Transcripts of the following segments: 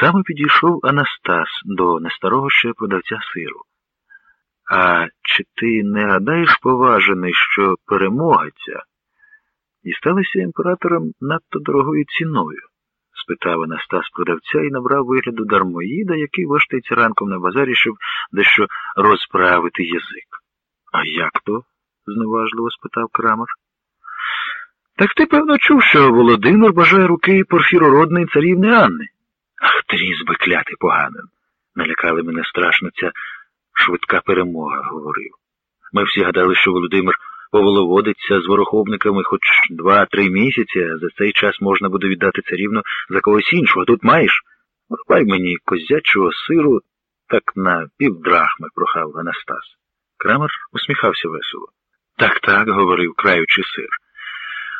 Саме підійшов Анастас до нестарого ще продавця сиру. А чи ти не гадаєш, поважений, що перемога ця дісталася імператором надто дорогою ціною? спитав Анастас продавця і набрав вигляду дармоїда, який вештається ранком на базарі, щоб дещо розправити язик. А як то? зневажливо спитав Крамер. Так ти, певно, чув, що Володимир бажає руки порфірородної царівни Анни. Ах, трізьби клятий поганин. Налякали мене страшно ця швидка перемога, говорив. Ми всі гадали, що Володимир поволоводиться з вороховниками хоч два-три місяці, а за цей час можна буде віддати царівну за когось іншого. Тут маєш? Рубай мені козячого сиру, так на півдрахми прохав Анастас. Крамер усміхався весело. Так, так, говорив, краючи сир.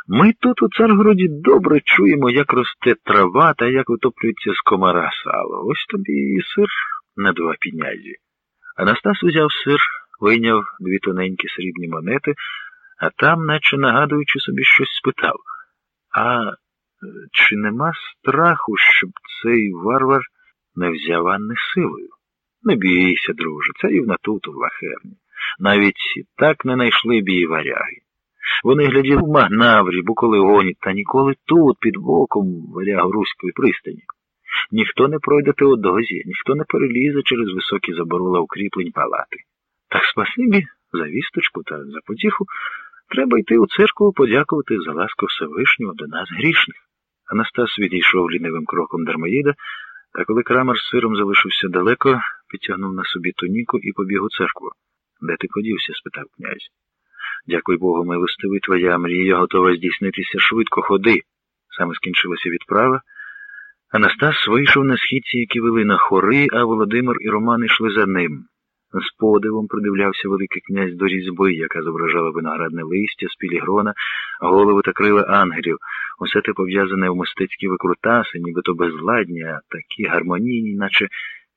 Ми тут у Царгороді добре чуємо, як росте трава та як утоплюється з комара сало. Ось тобі і сир на два піднязі. Анастас узяв сир, вийняв дві тоненькі срібні монети, а там, наче нагадуючи собі, щось спитав. А чи нема страху, щоб цей варвар не взяв Анни силою? Не бійся, друже, царівна тут, у Влахерні. Навіть так не знайшли її варяги. Вони гляділи в Магнаврі, Буколеоні, та ніколи тут, під боком варягу Руської пристані. Ніхто не пройде Теодозі, ніхто не перелізе через високі заборола укріплень палати. Так спасибі за вісточку та за потіху треба йти у церкву подякувати за ласку Всевишнього до нас грішних. Анастас відійшов лінивим кроком дармоїда, та коли крамер з сиром залишився далеко, підтягнув на собі туніку і побіг у церкву. Де ти подівся? спитав князь. Дякуй Богу, милостивий твоя мрія готова здійснитися швидко ходи. Саме скінчилася відправа. Анастас вийшов на східці, які вели на хори, а Володимир і Роман йшли за ним. З подивом придивлявся Великий князь до різьби, яка зображала виноградне листя, спілігрона, голови та крила ангелів. Усе те пов'язане в мистецькі викрутаси, нібито безладні, а такі гармонійні, наче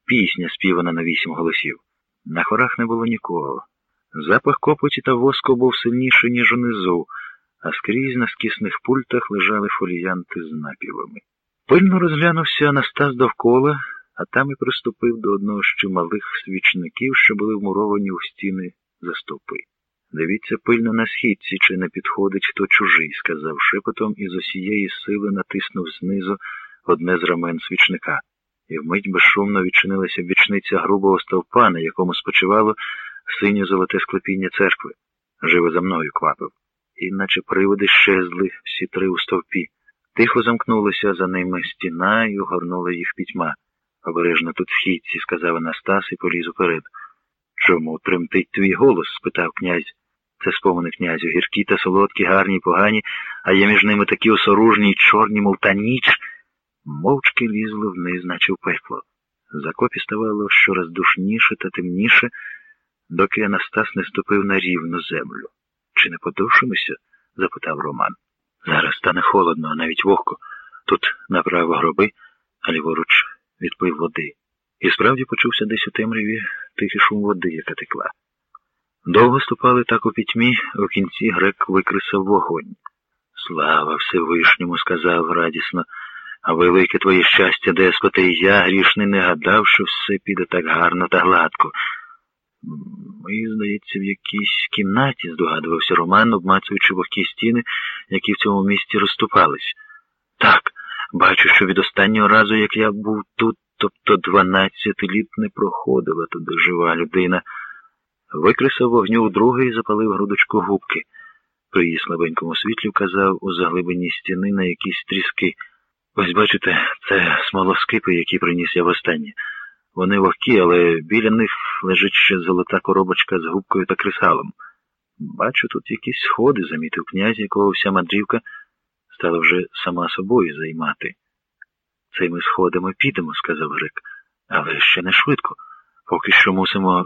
пісня співана на вісім голосів. На хорах не було нікого. Запах копоті та воску був сильніший, ніж унизу, а скрізь на скісних пультах лежали фоліянти з напівами. Пильно розглянувся Анастас довкола, а там і приступив до одного з чималих свічників, що були вмуровані у стіни за стовпи. Дивіться пильно на східці, чи не підходить хто чужий, сказав шепотом і з усієї сили натиснув знизу одне з рамен свічника. І вмить безшумно відчинилася бічниця грубого стовпа, на якому спочивало синє золоте склепіння церкви. Живо за мною квапив. І наче приводи щезли всі три у стовпі. Тихо замкнулася за ними стіна і огорнула їх пітьма. Обережно тут східці, сказав Анастас і поліз уперед. Чому тремтить твій голос? спитав князь. Це спомини князю. Гіркі та солодкі, гарні, погані, а є між ними такі осоружні й чорні, мов та ніч. Мовчки лізли вниз, наче в пекло. Закопі ставало щораз душніше та темніше, доки Анастас не ступив на рівну землю. Чи не подушимося? запитав Роман. Зараз стане холодно, а навіть вогко. Тут направо гроби, а ліворуч відпив води. І справді почувся десь у темряві тихий шум води, яка текла. Довго ступали так у пітьмі, у кінці грек викрисав вогонь. Слава Всевишньому, сказав радісно, а велике твоє щастя, деспоте, і я грішний не гадав, що все піде так гарно та гладко. Ми, здається, в якійсь кімнаті, здогадувався Роман, обмацуючи вогкі стіни, які в цьому місці розступались. Так, бачу, що від останнього разу, як я був тут, тобто дванадцяти літ не проходила туди жива людина. Викрисав вогню вдруге і запалив грудочку губки. При її слабенькому світлі вказав у заглибині стіни на якісь тріски. Ось бачите, це смолоскипи, які приніс я востаннє. Вони вогкі, але біля них лежить ще золота коробочка з губкою та кресалом. Бачу, тут якісь сходи, замітив князь, якого вся мандрівка стала вже сама собою займати. Цими сходами підемо, сказав Грик, але ще не швидко. Поки що мусимо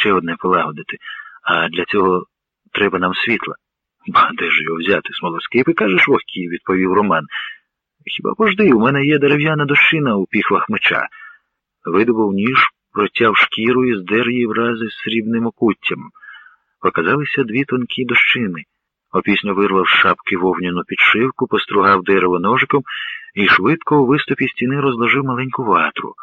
ще одне полагодити, а для цього треба нам світла. Ба, де ж його взяти? Смолоскипи, кажеш, вогкі, відповів Роман. Хіба пожди, у мене є дерев'яна дощина у піхвах меча. Видобув ніж, протяв шкіру і здер її врази срібним окуттям. Показалися дві тонкі дощини. Опісньо вирвав з шапки вовняну підшивку, постругав дерево ножиком і швидко у виступі стіни розложив маленьку ватру.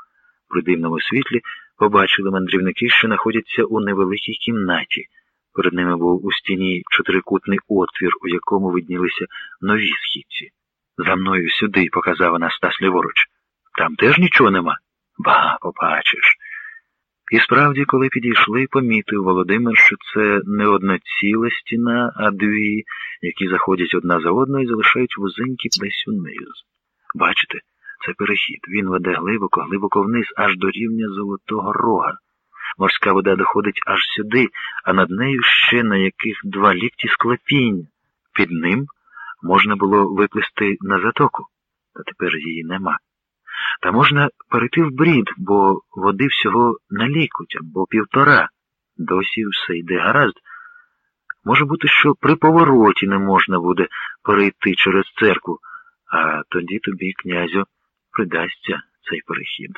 При дивному світлі побачили мандрівники, що знаходяться у невеликій кімнаті. Перед ними був у стіні чотирикутний отвір, у якому виднілися нові східці. За мною сюди, показав Анастас ліворуч. Там теж нічого нема. Ба, побачиш. І справді, коли підійшли, помітив Володимир, що це не одна ціла стіна, а дві, які заходять одна за одною і залишають вузенькі десь униз. Бачите, це перехід. Він веде глибоко, глибоко вниз, аж до рівня Золотого Рога. Морська вода доходить аж сюди, а над нею ще на яких два лікті склепінь. Під ним можна було виплисти на затоку, та тепер її нема. Та можна перейти в брід, бо води всього на лікуть або півтора. Досі все йде гаразд. Може бути, що при повороті не можна буде перейти через церкву, а тоді тобі, князю, придасться цей перехід.